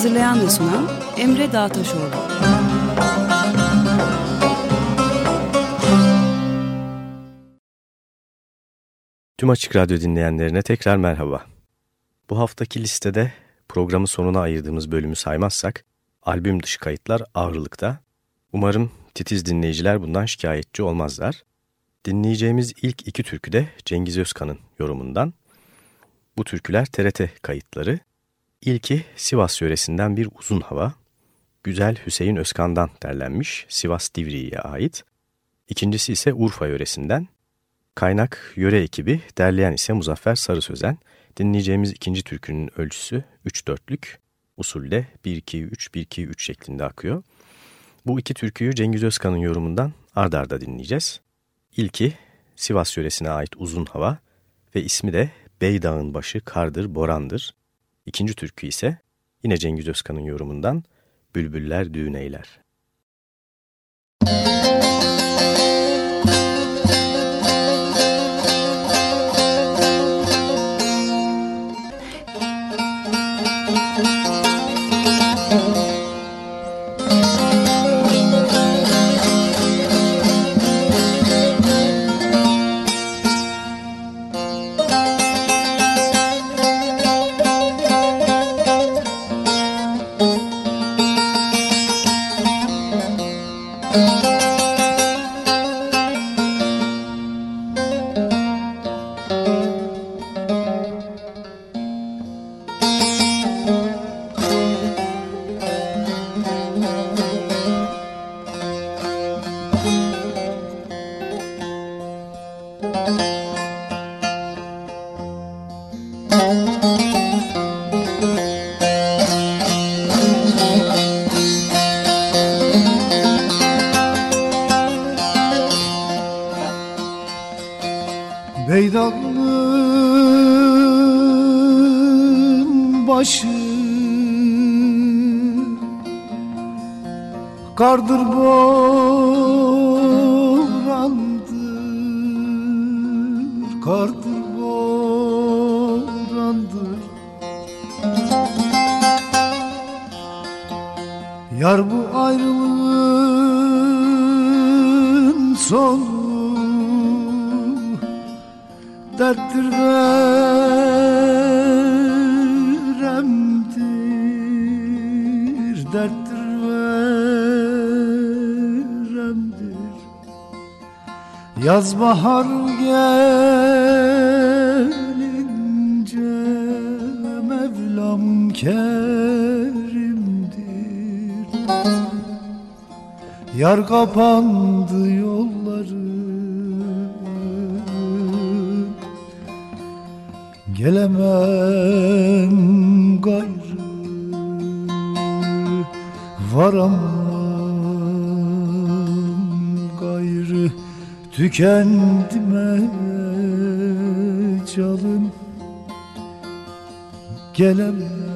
Hazırlayan ve sunan Emre Dağtaşoğlu. Tüm Açık Radyo dinleyenlerine tekrar merhaba. Bu haftaki listede programı sonuna ayırdığımız bölümü saymazsak, albüm dışı kayıtlar ağırlıkta. Umarım titiz dinleyiciler bundan şikayetçi olmazlar. Dinleyeceğimiz ilk iki türkü de Cengiz Özkan'ın yorumundan. Bu türküler TRT kayıtları. İlki Sivas yöresinden bir uzun hava. Güzel Hüseyin Özkan'dan derlenmiş Sivas Divriği'ye ait. İkincisi ise Urfa yöresinden. Kaynak yöre ekibi, derleyen ise Muzaffer Sarı Sözen. Dinleyeceğimiz ikinci türkünün ölçüsü 3-4'lük. Usulde 1-2-3-1-2-3 şeklinde akıyor. Bu iki türküyü Cengiz Özkan'ın yorumundan ard arda dinleyeceğiz. İlki Sivas yöresine ait uzun hava ve ismi de Beydağ'ın başı kardır, borandır. İkinci türkü ise yine Cengiz Özkan'ın yorumundan Bülbüller Düğün Eyler. Yaz bahar gelince Mevlam kerimdir. Yar kapandı yolları. Gelemem gayrı. Varamam Tükendime canım Gelemem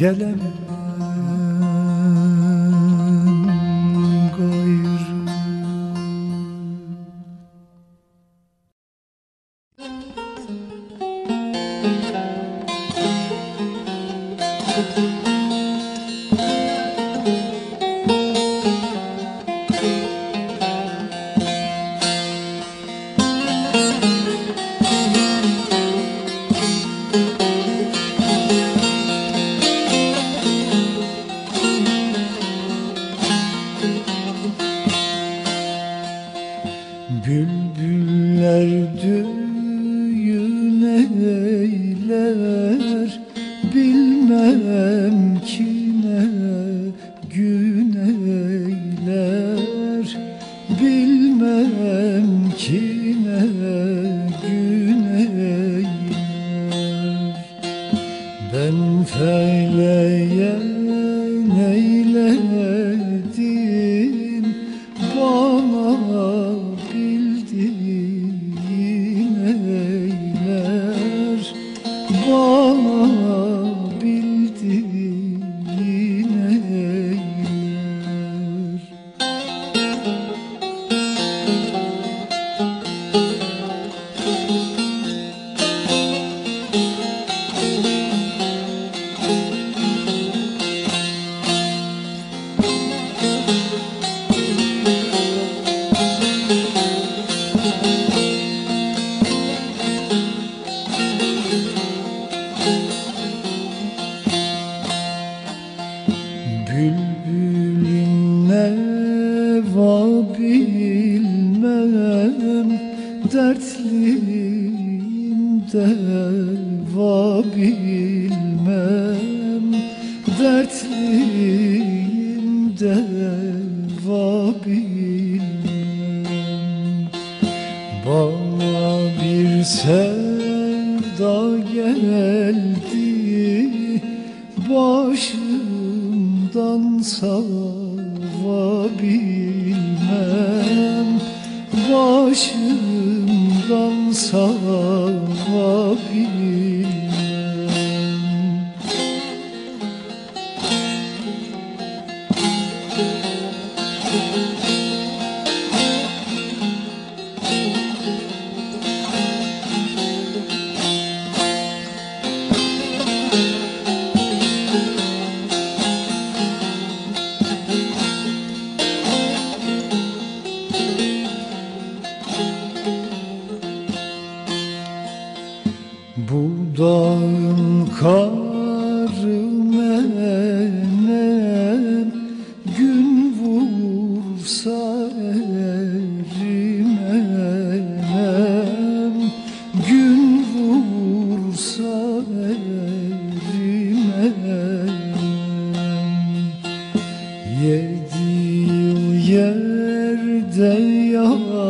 Gelemem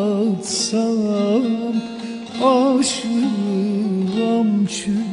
anlatsam aşığım çünkü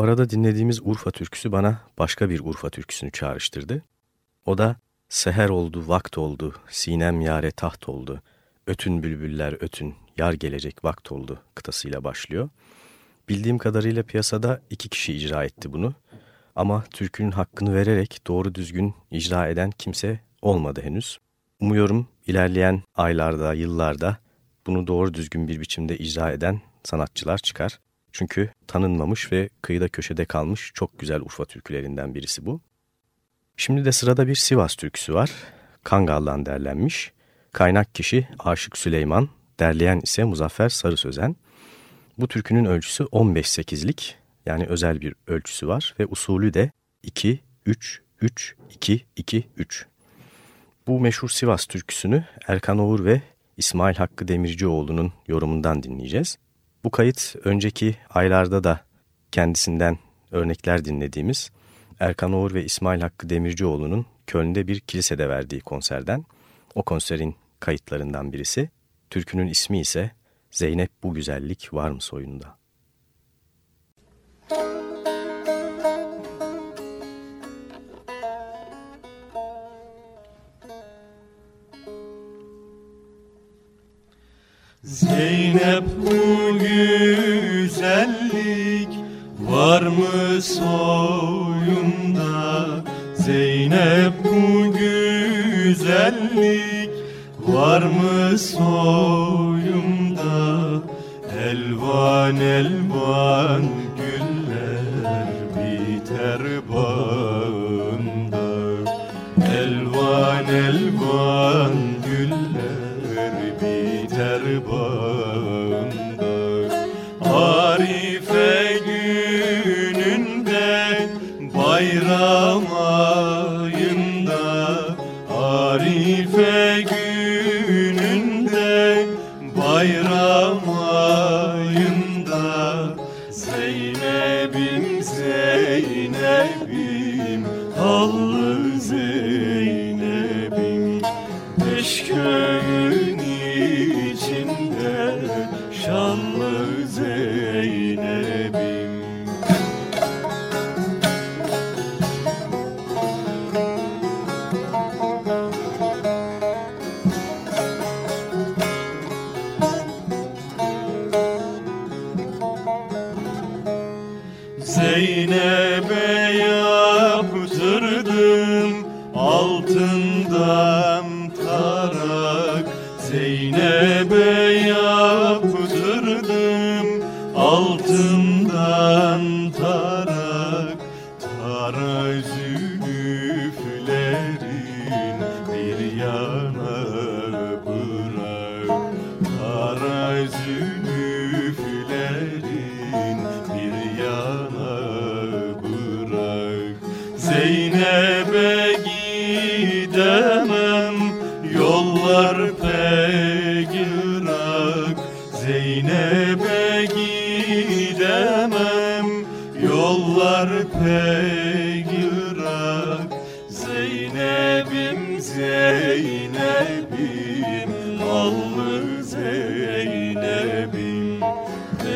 Arada dinlediğimiz Urfa türküsü bana başka bir Urfa türküsünü çağrıştırdı. O da Seher oldu, vakt oldu, sinem yare taht oldu, ötün bülbüller ötün, yar gelecek vakt oldu kıtasıyla başlıyor. Bildiğim kadarıyla piyasada iki kişi icra etti bunu. Ama türkünün hakkını vererek doğru düzgün icra eden kimse olmadı henüz. Umuyorum ilerleyen aylarda, yıllarda bunu doğru düzgün bir biçimde icra eden sanatçılar çıkar. Çünkü tanınmamış ve kıyıda köşede kalmış çok güzel Urfa türkülerinden birisi bu. Şimdi de sırada bir Sivas türküsü var. Kangal'dan derlenmiş. Kaynak kişi Aşık Süleyman, derleyen ise Muzaffer Sarı Sözen. Bu türkünün ölçüsü 15-8'lik yani özel bir ölçüsü var ve usulü de 2-3-3-2-2-3. Bu meşhur Sivas türküsünü Erkan Oğur ve İsmail Hakkı Demircioğlu'nun yorumundan dinleyeceğiz. Bu kayıt önceki aylarda da kendisinden örnekler dinlediğimiz Erkan Oğur ve İsmail Hakkı Demircioğlu'nun Köln'de bir kilisede verdiği konserden. O konserin kayıtlarından birisi. Türkünün ismi ise Zeynep bu güzellik var mı soyunda? Zeynep bu güzellik var mı soyunda? Zeynep bu güzellik var mı soyunda? Elvan elvan güller biter bağında. Elvan elvan faith.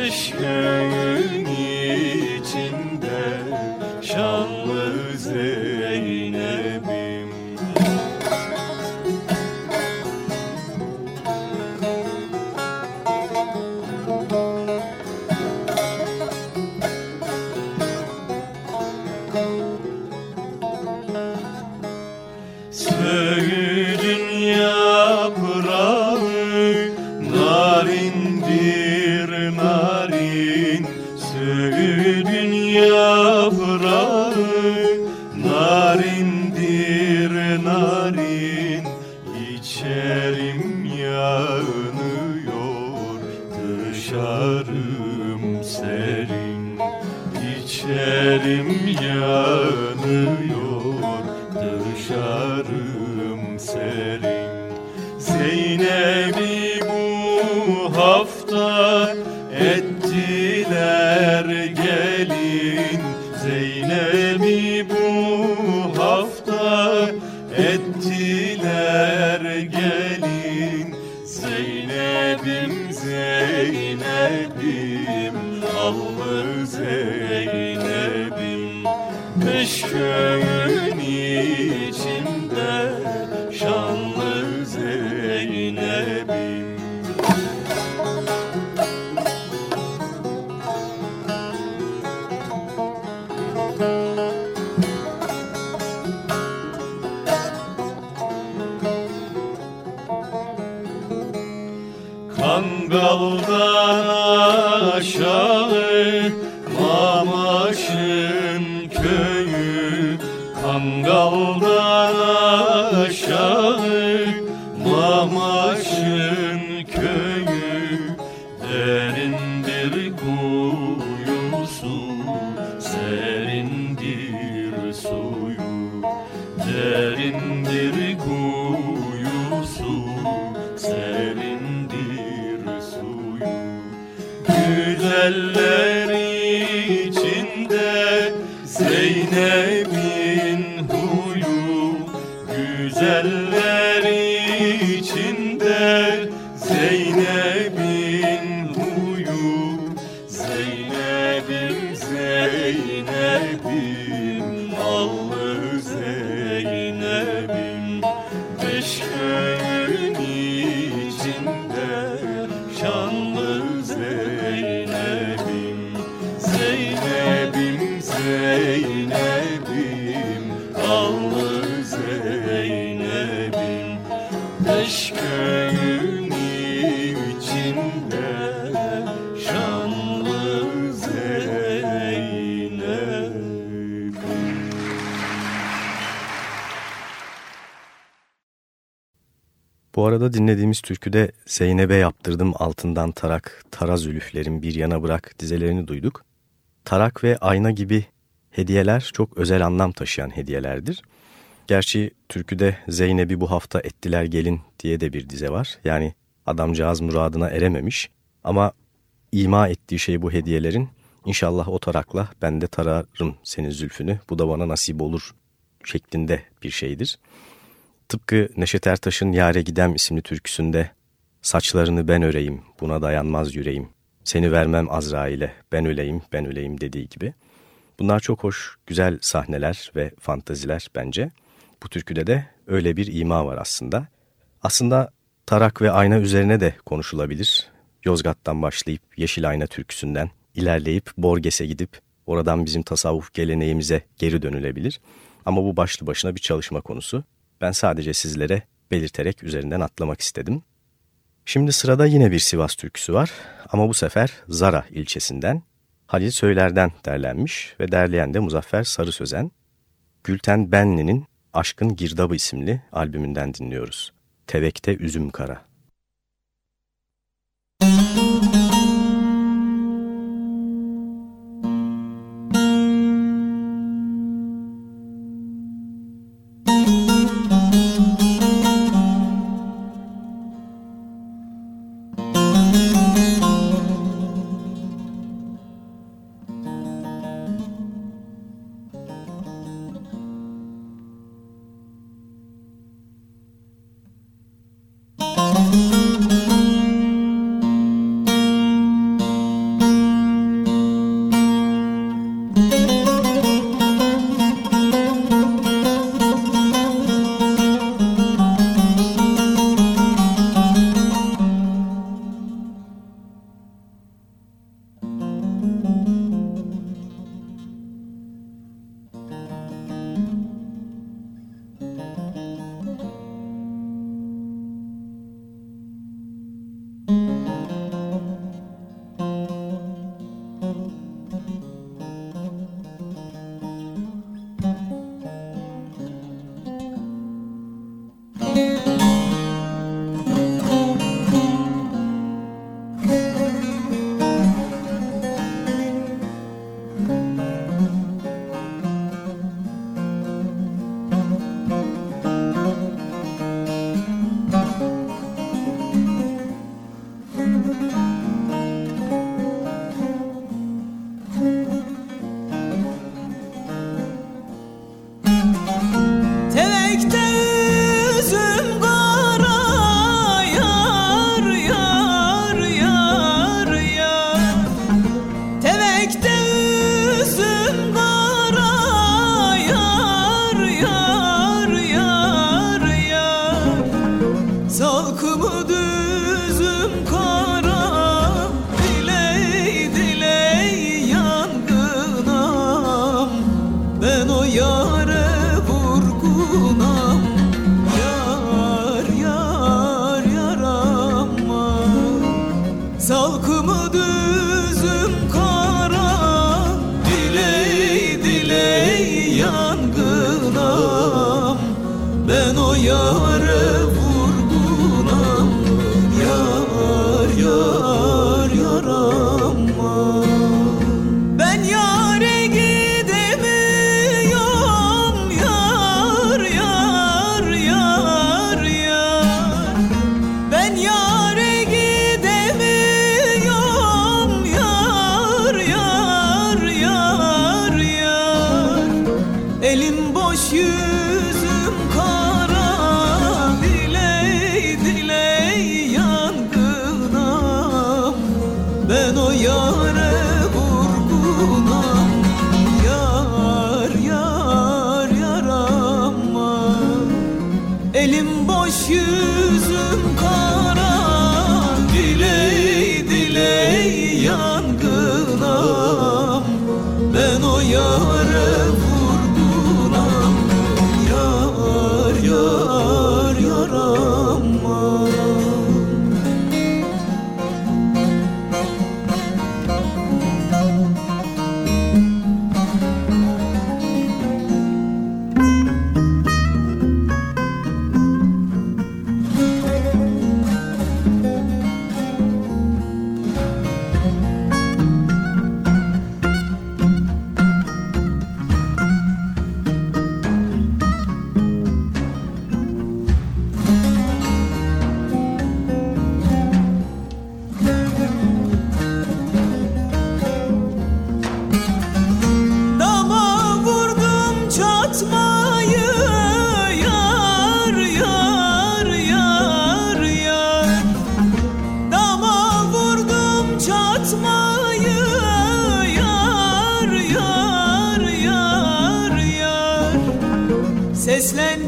Beş aşağı Mamaş'ın köyü Kangaldan aşağı Bu arada dinlediğimiz türküde Zeynep'e yaptırdım altından tarak, taraz ülüflerim bir yana bırak dizelerini duyduk. Tarak ve ayna gibi hediyeler çok özel anlam taşıyan hediyelerdir. Gerçi türküde Zeynep'i bu hafta ettiler gelin diye de bir dize var. Yani adamcağız muradına erememiş ama ima ettiği şey bu hediyelerin İnşallah o tarakla ben de tararım senin zülfünü bu da bana nasip olur şeklinde bir şeydir. Tıpkı Neşet Ertaş'ın Yare Gidem isimli türküsünde saçlarını ben öreyim buna dayanmaz yüreğim seni vermem Azrail'e ben öleyim ben öleyim dediği gibi. Bunlar çok hoş güzel sahneler ve fantaziler bence. Bu türküde de öyle bir ima var aslında. Aslında tarak ve ayna üzerine de konuşulabilir. Yozgat'tan başlayıp Yeşil Ayna türküsünden ilerleyip Borges'e gidip oradan bizim tasavvuf geleneğimize geri dönülebilir. Ama bu başlı başına bir çalışma konusu. Ben sadece sizlere belirterek üzerinden atlamak istedim. Şimdi sırada yine bir Sivas türküsü var ama bu sefer Zara ilçesinden Halil Söyler'den derlenmiş ve derleyen de Muzaffer Sarı Sözen. Gülten Benli'nin Aşkın Girdabı isimli albümünden dinliyoruz. Tevekte Üzüm Kara. Müzik Seslen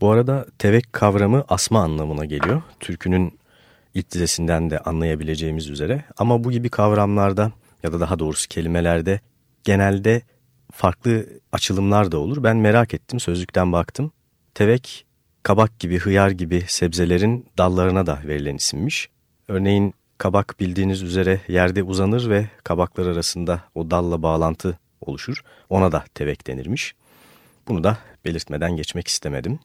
Bu arada tevek kavramı asma anlamına geliyor. Türkünün ilk de anlayabileceğimiz üzere. Ama bu gibi kavramlarda ya da daha doğrusu kelimelerde genelde farklı açılımlar da olur. Ben merak ettim, sözlükten baktım. Tevek, kabak gibi, hıyar gibi sebzelerin dallarına da verilen isimmiş. Örneğin kabak bildiğiniz üzere yerde uzanır ve kabaklar arasında o dalla bağlantı oluşur. Ona da tevek denirmiş. Bunu da belirtmeden geçmek istemedim.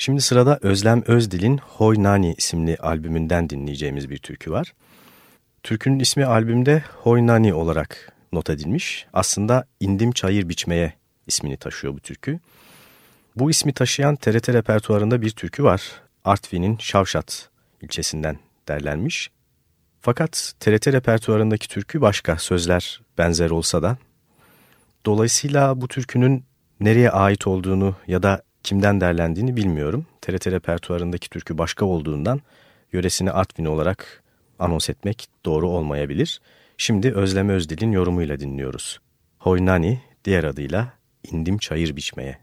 Şimdi sırada Özlem Özdil'in Hoy Nani isimli albümünden dinleyeceğimiz bir türkü var. Türkünün ismi albümde Hoy Nani olarak not edilmiş. Aslında İndim Çayır Biçmeye ismini taşıyor bu türkü. Bu ismi taşıyan TRT repertuarında bir türkü var. Artvin'in Şavşat ilçesinden derlenmiş. Fakat TRT repertuarındaki türkü başka, sözler benzer olsa da. Dolayısıyla bu türkünün Nereye ait olduğunu ya da kimden derlendiğini bilmiyorum. TRT repertuarındaki türkü başka olduğundan yöresini Artvin olarak anons etmek doğru olmayabilir. Şimdi Özlem Özdil'in yorumuyla dinliyoruz. Hoynani diğer adıyla indim çayır biçmeye.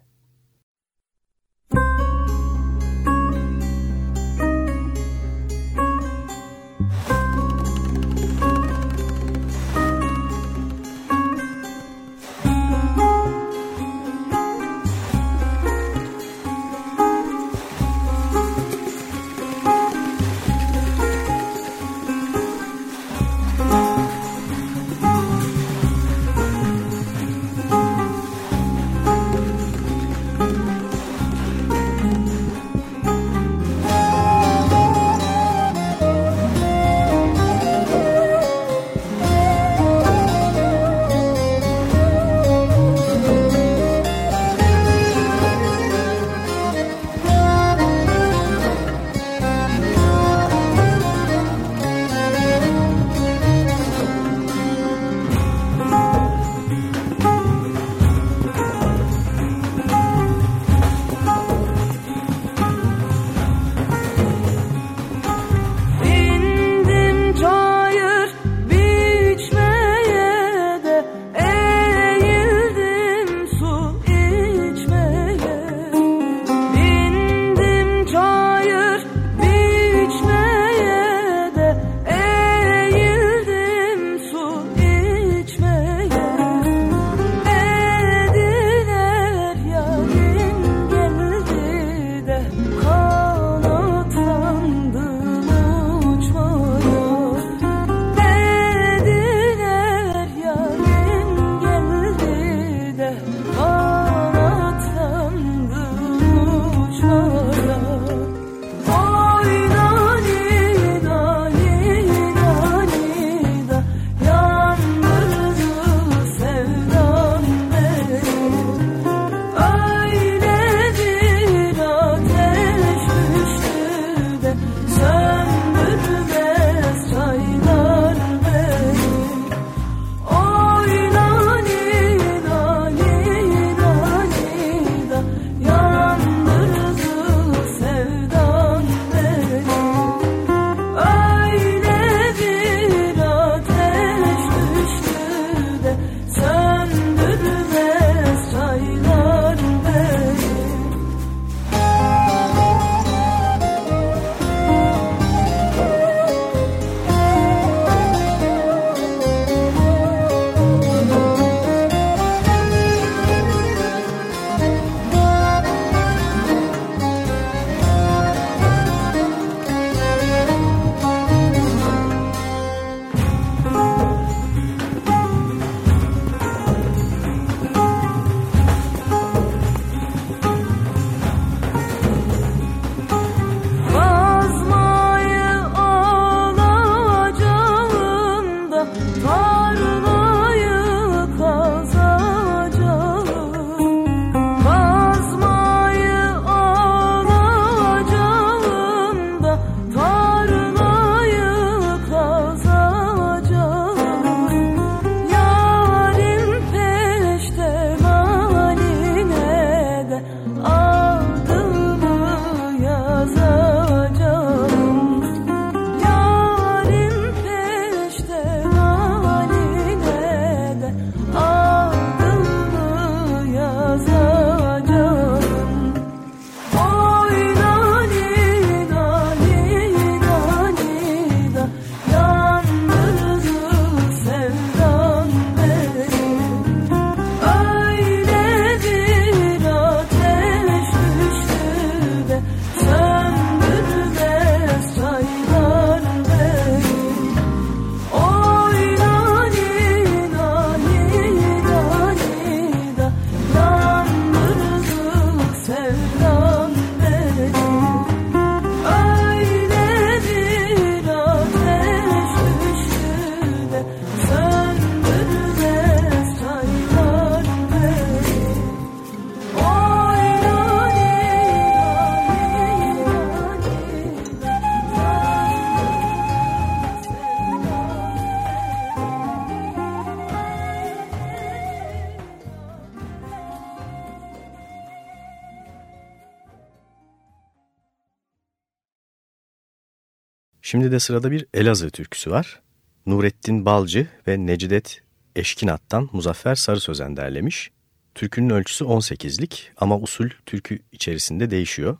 Şimdi de sırada bir Elazığ türküsü var. Nurettin Balcı ve Necidet Eşkinat'tan Muzaffer Sarı Sözen derlemiş. Türkünün ölçüsü 18'lik ama usul türkü içerisinde değişiyor.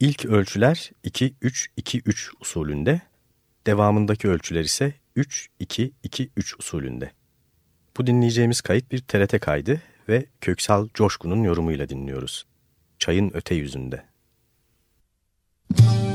İlk ölçüler 2-3-2-3 usulünde, devamındaki ölçüler ise 3-2-2-3 usulünde. Bu dinleyeceğimiz kayıt bir TRT kaydı ve Köksal Coşkun'un yorumuyla dinliyoruz. Çayın öte yüzünde. Şimdi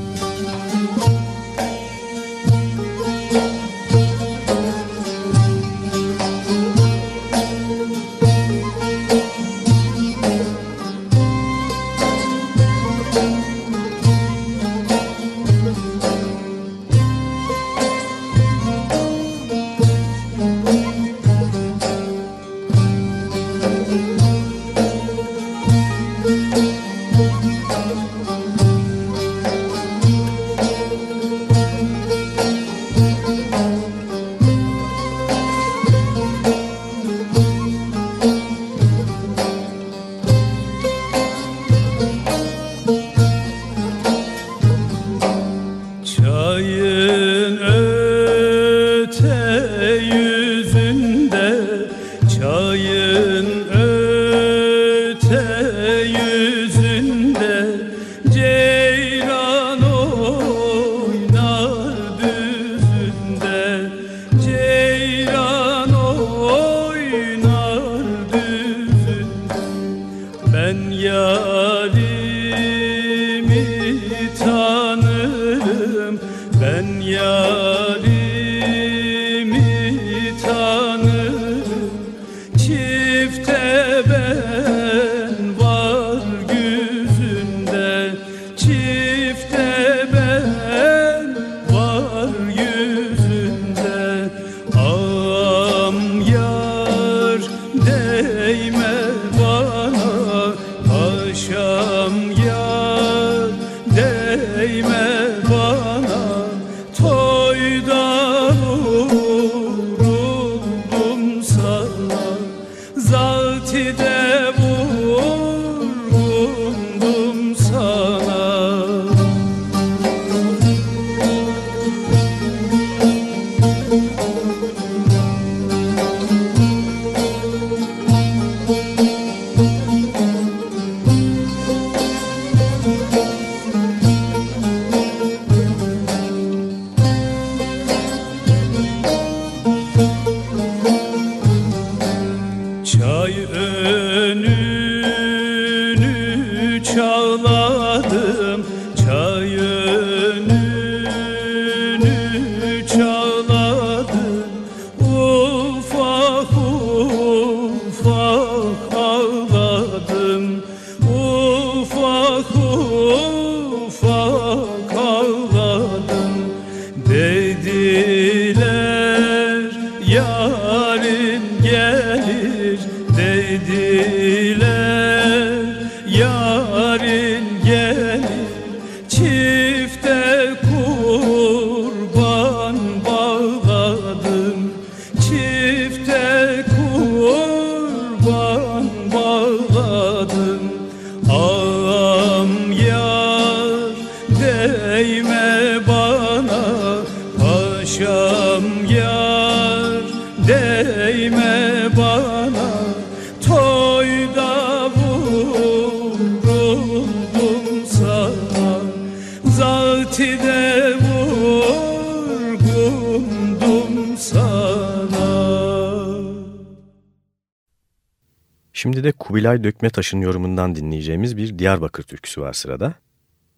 Kubilay Dökmetaş'ın yorumundan dinleyeceğimiz bir Diyarbakır türküsü var sırada.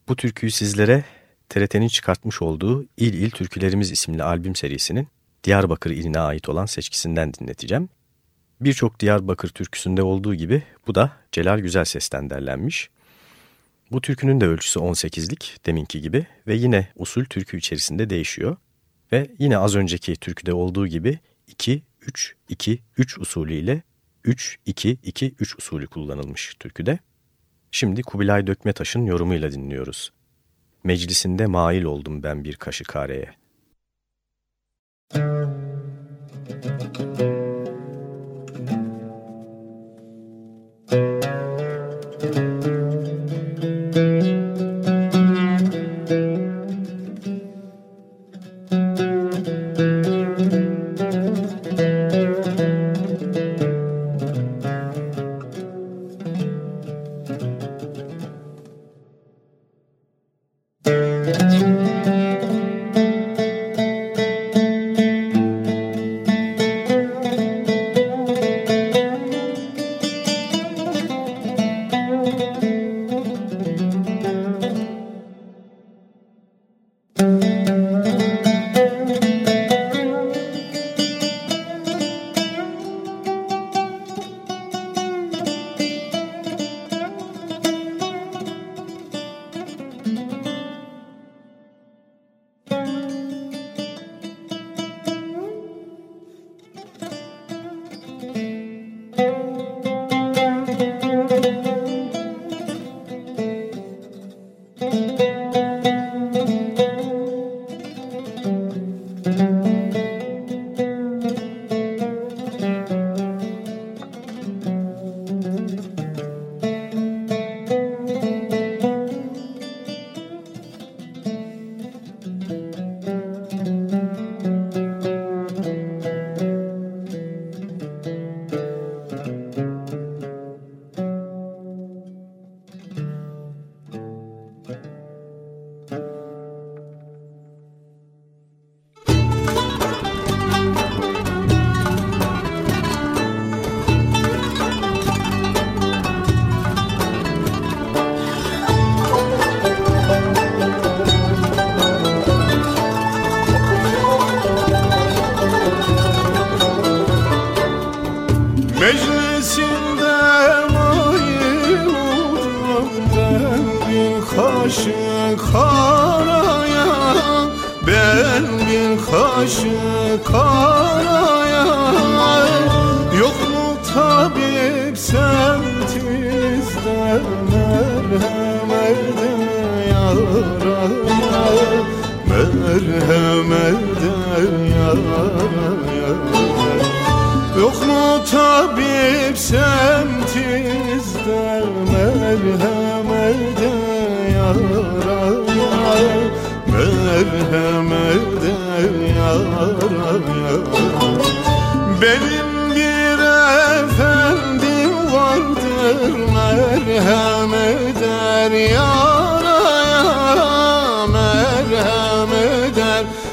Bu türküyü sizlere TRT'nin çıkartmış olduğu İl İl Türkülerimiz isimli albüm serisinin Diyarbakır iline ait olan seçkisinden dinleteceğim. Birçok Diyarbakır türküsünde olduğu gibi bu da Celal Güzel Ses'ten derlenmiş. Bu türkünün de ölçüsü 18'lik deminki gibi ve yine usul türkü içerisinde değişiyor. Ve yine az önceki türküde olduğu gibi 2-3-2-3 usulü ile 3-2-2-3 usulü kullanılmış türküde. Şimdi Kubilay Dökmetaş'ın yorumuyla dinliyoruz. Meclisinde mail oldum ben bir kaşık areye. Müzik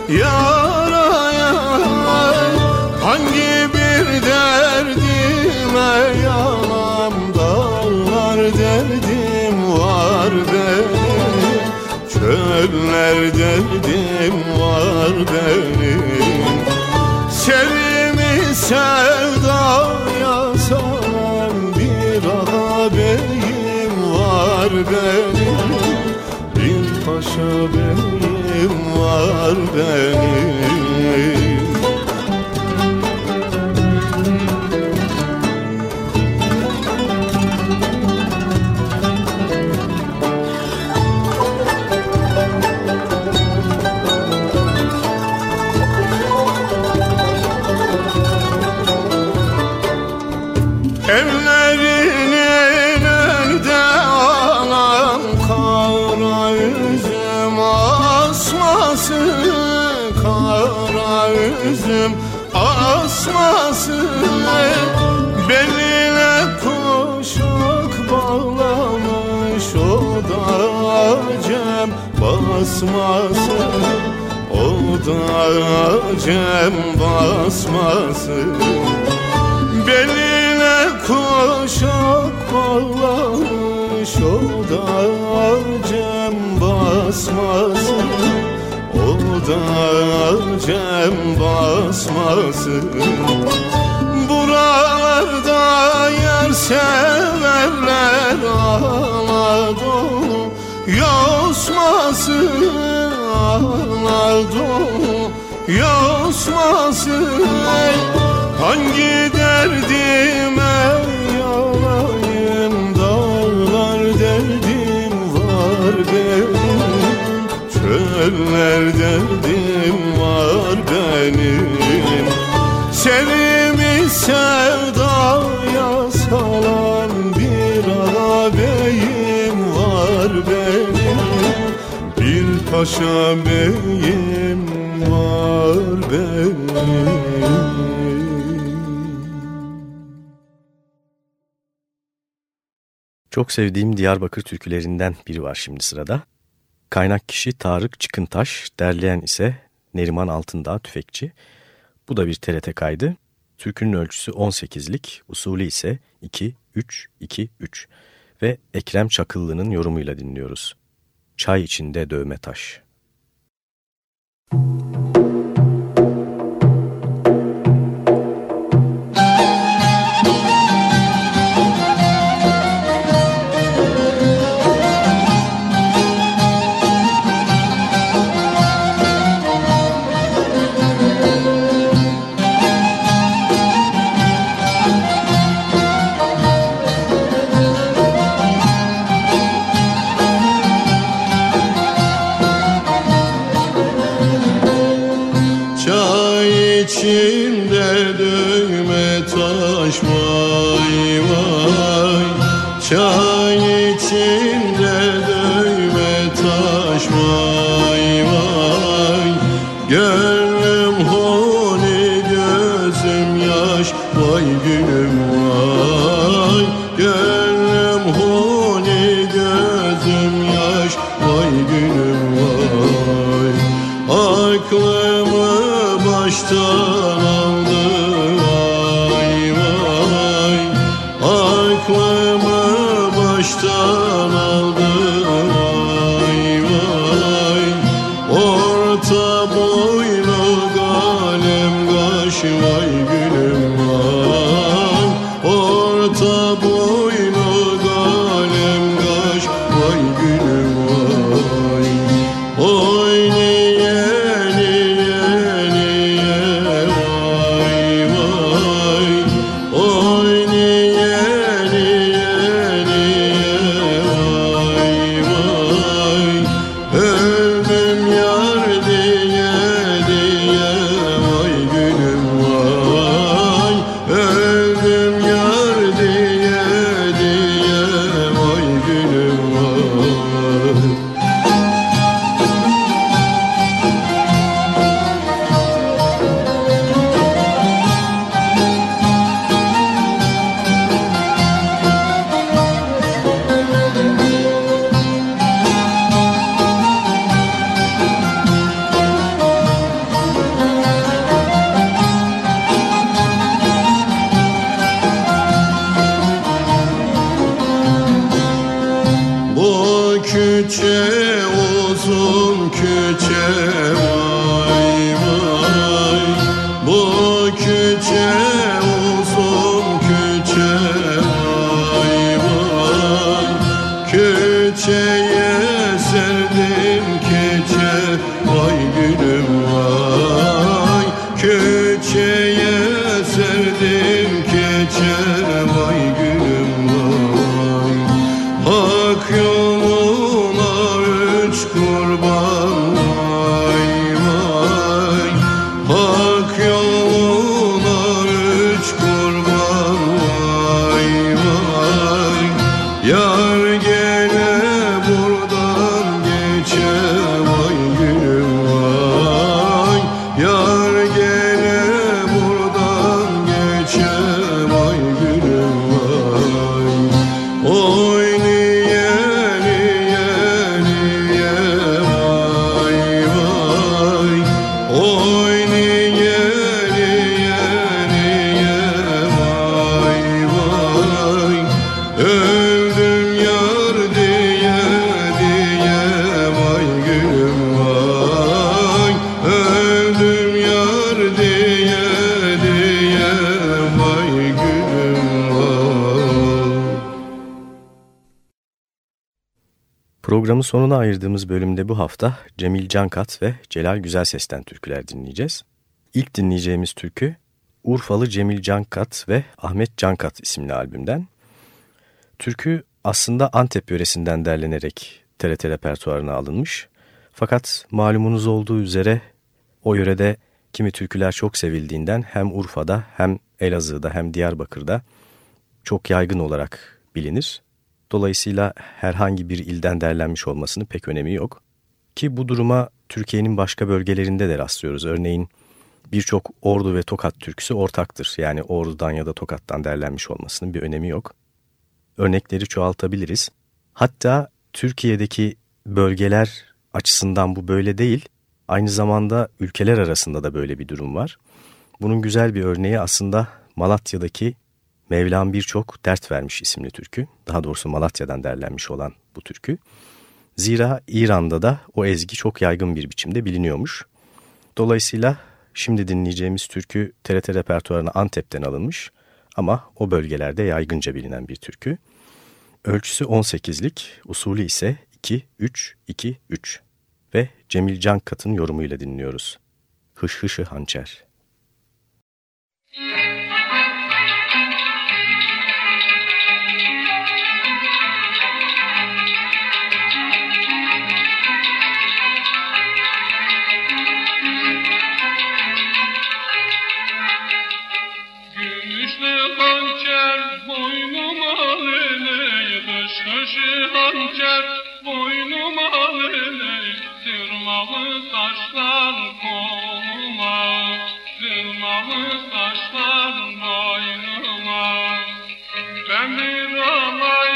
yaraya Hangi bir derdime yanam dağlar derdim var benim. Çöller derdim var benim. Sevimi sevdaya bir ağabeyim var benim. Bir paşa beyim var benim da cem basması. Beline kuşak bağlamış o da cem basması. O da cem basması. Buralarda yer severler Anadolu Yosması Anadolu Yosması Hangi derdime yanayım Dağlar derdim var benim Çöller derdim var benim. Sevimi sevdaya paşa beyim var benim Çok sevdiğim Diyarbakır türkülerinden biri var şimdi sırada. Kaynak kişi Tarık Çıkıntaş, derleyen ise Neriman Altındağ Tüfekçi. Bu da bir TRT kaydı. Türkünün ölçüsü 18'lik, usulü ise 2-3-2-3 ve Ekrem Çakıllı'nın yorumuyla dinliyoruz. Çay içinde dövme taş. Çay küçe uzun küçe vay Programın sonuna ayırdığımız bölümde bu hafta Cemil Cankat ve Celal Güzelses'ten türküler dinleyeceğiz. İlk dinleyeceğimiz türkü Urfalı Cemil Cankat ve Ahmet Cankat isimli albümden. Türkü aslında Antep yöresinden derlenerek TRT repertuarına alınmış. Fakat malumunuz olduğu üzere o yörede kimi türküler çok sevildiğinden hem Urfa'da hem Elazığ'da hem Diyarbakır'da çok yaygın olarak bilinir. Dolayısıyla herhangi bir ilden derlenmiş olmasının pek önemi yok. Ki bu duruma Türkiye'nin başka bölgelerinde de rastlıyoruz. Örneğin birçok Ordu ve Tokat türküsü ortaktır. Yani Ordu'dan ya da Tokat'tan derlenmiş olmasının bir önemi yok. Örnekleri çoğaltabiliriz. Hatta Türkiye'deki bölgeler açısından bu böyle değil. Aynı zamanda ülkeler arasında da böyle bir durum var. Bunun güzel bir örneği aslında Malatya'daki Mevlam birçok dert vermiş isimli türkü. Daha doğrusu Malatya'dan derlenmiş olan bu türkü. Zira İran'da da o ezgi çok yaygın bir biçimde biliniyormuş. Dolayısıyla şimdi dinleyeceğimiz türkü TRT repertuarına Antep'ten alınmış ama o bölgelerde yaygınca bilinen bir türkü. Ölçüsü 18'lik, usulü ise 2-3-2-3 ve Cemil Cankat'ın yorumuyla dinliyoruz. Hış hışı hançer. Gümüşlü taşlar koluma, sırmalı taşlar boynuma. Ben bir alay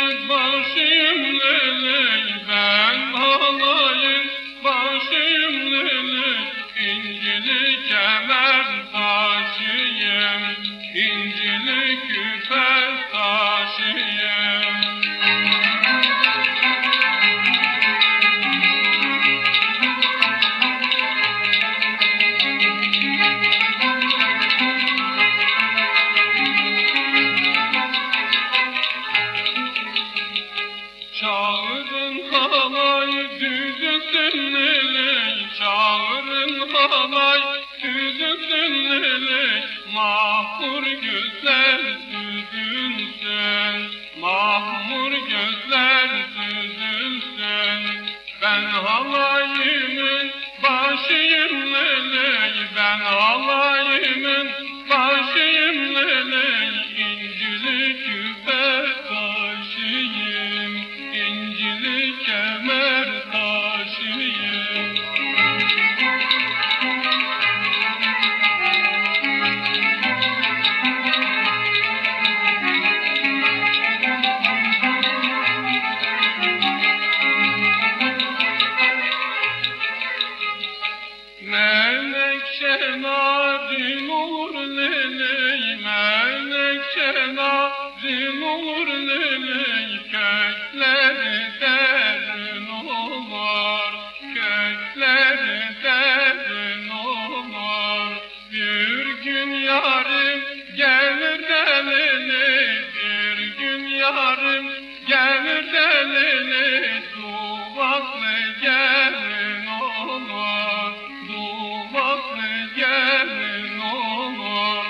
yarim gevdelini duvaklı gelin olur duvaklı gelin olur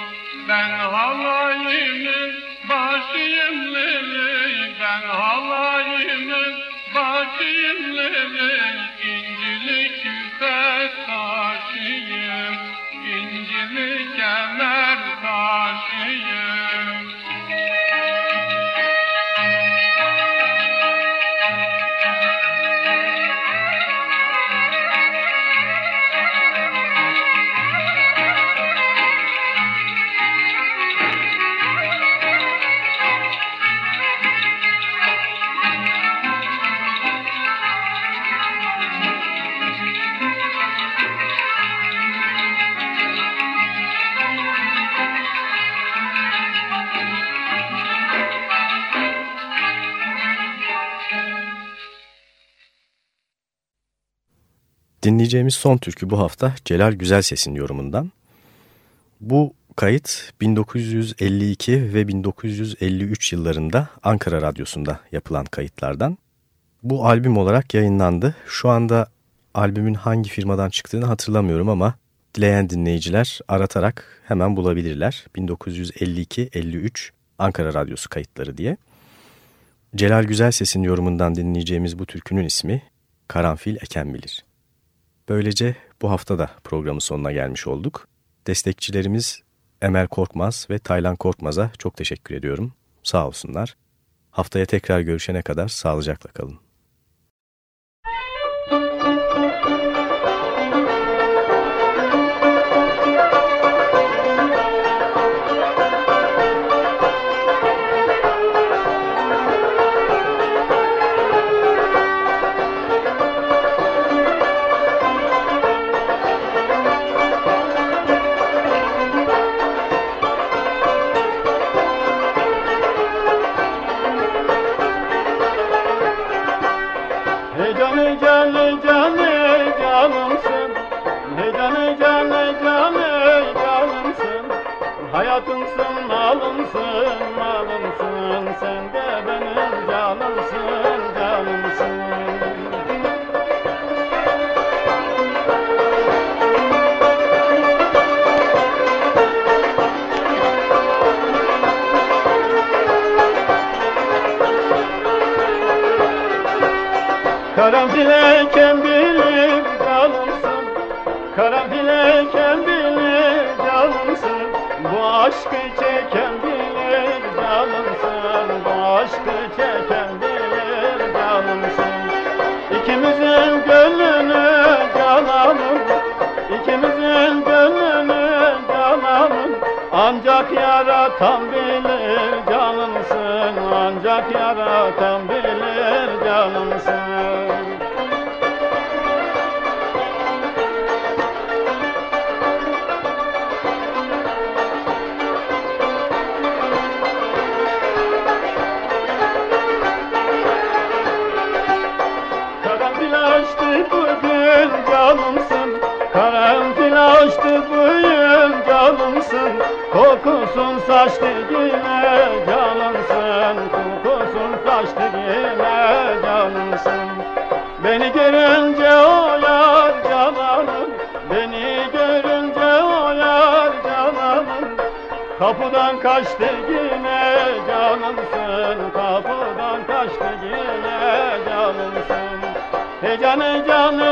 ben halayımın başıyım lili. Ben halayımın başıyım lili. İncili küpe taşıyım incili kemer Dinleyeceğimiz son türkü bu hafta Celal Güzelses'in yorumundan. Bu kayıt 1952 ve 1953 yıllarında Ankara Radyosu'nda yapılan kayıtlardan. Bu albüm olarak yayınlandı. Şu anda albümün hangi firmadan çıktığını hatırlamıyorum ama dileyen dinleyiciler aratarak hemen bulabilirler. 1952-53 Ankara Radyosu kayıtları diye. Celal Güzelses'in yorumundan dinleyeceğimiz bu türkünün ismi Karanfil Eken Bilir. Böylece bu hafta da programın sonuna gelmiş olduk. Destekçilerimiz Emel Korkmaz ve Taylan Korkmaz'a çok teşekkür ediyorum. Sağ olsunlar. Haftaya tekrar görüşene kadar sağlıcakla kalın. Saçtı yine canımsın Kokusun saçtı yine canımsın Beni görünce o yar Beni görünce o yar Kapıdan kaçtı yine canımsın Kapıdan kaçtı yine canımsın Hey canı canı